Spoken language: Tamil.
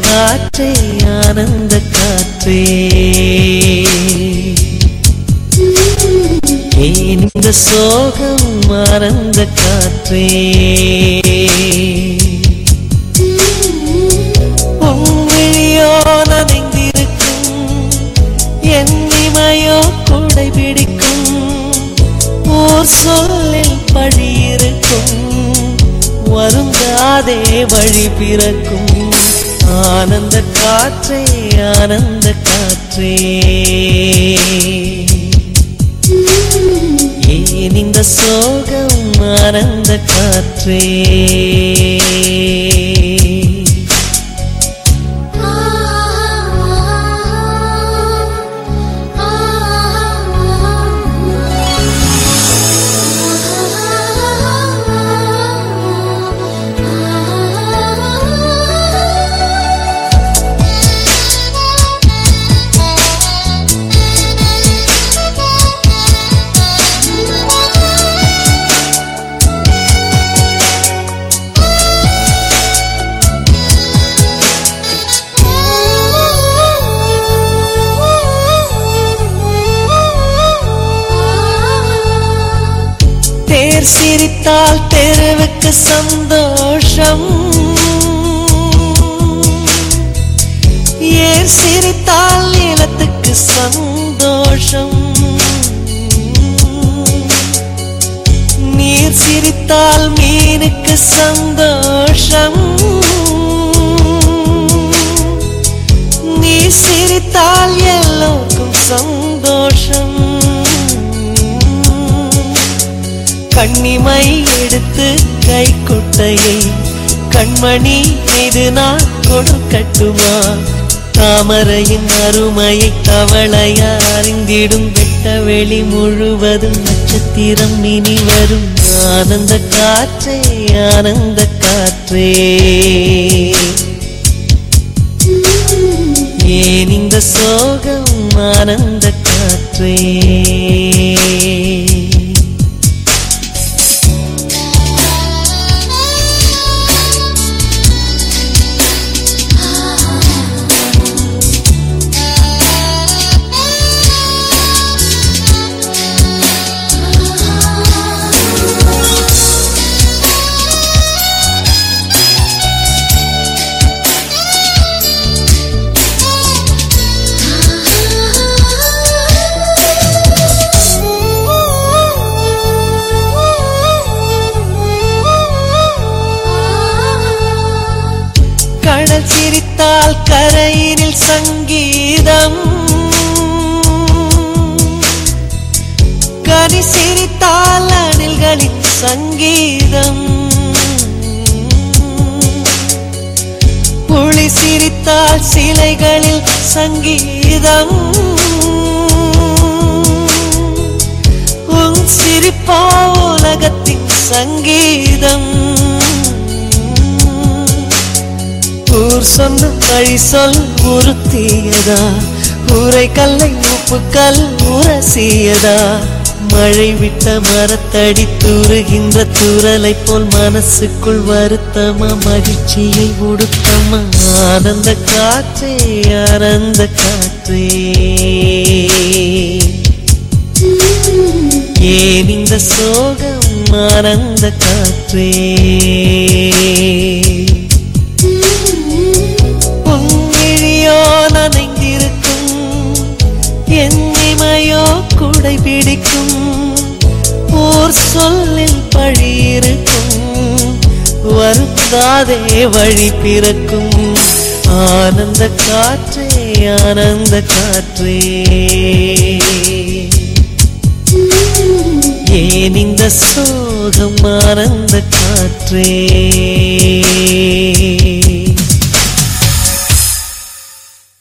காற்றே ஆனந்த காற்றே. ஏன் இந்த சோகம் மறந்த காற்றே? சொல்லில் பழியிருக்கும் வருந்தாதே வழி பிறக்கும். ஆனந்த காற்றே ஆனந்த காற்றே. ஏன் இந்த சோகம் ஆனந்த காற்றே. பேர் சிரித்தால் தெருவுக்கு சந்தோஷம். ஏர் சிரித்தால் நிலத்துக்கு சந்தோஷம். நீர் சிரித்தால் மீனுக்கு சந்தோஷம். கண்ணிமை எடுத்து கை கொட்டையை கண்மணி மீது நான் கொடுக்கட்டுமா? தாமரையின் அருமையை தவளையா அறிந்திடும் வெட்ட வெளி முழுவதும் நட்சத்திரம் இனி வரும். ஆனந்த காற்றே ஆனந்த காற்றே. ஏன் இந்த சோகம் ஆனந்த காற்றே? சங்கீதம். கனி சிரித்தால் அணில்களின் சங்கீதம். புளி சிரித்தால் சிலைகளில் சங்கீதம். உன் சிரிப்பா உலகத்தின் சங்கீதம். சொன்ன வழி சொல் உறுத்தியதா? ஊரை கல்லை உப்புக்கல் உரசியதா? மழை விட்ட மரத்தடி தூறுகின்ற தூரலை போல் மனசுக்குள் வருத்தமா மகிழ்ச்சியை உடுத்தமா? ஆனந்த காற்றே ஆனந்த காற்றே. ஏன் இந்த சோகம் ஆனந்த காற்றே? குடை பிடிக்கும். ஓர் சொல்லில் பழியிருக்கும் வருந்தாதே வழி பிறக்கும். ஆனந்த காற்றே ஆனந்த காற்றே. ஏன் இந்த சோகம் ஆனந்த காற்றே?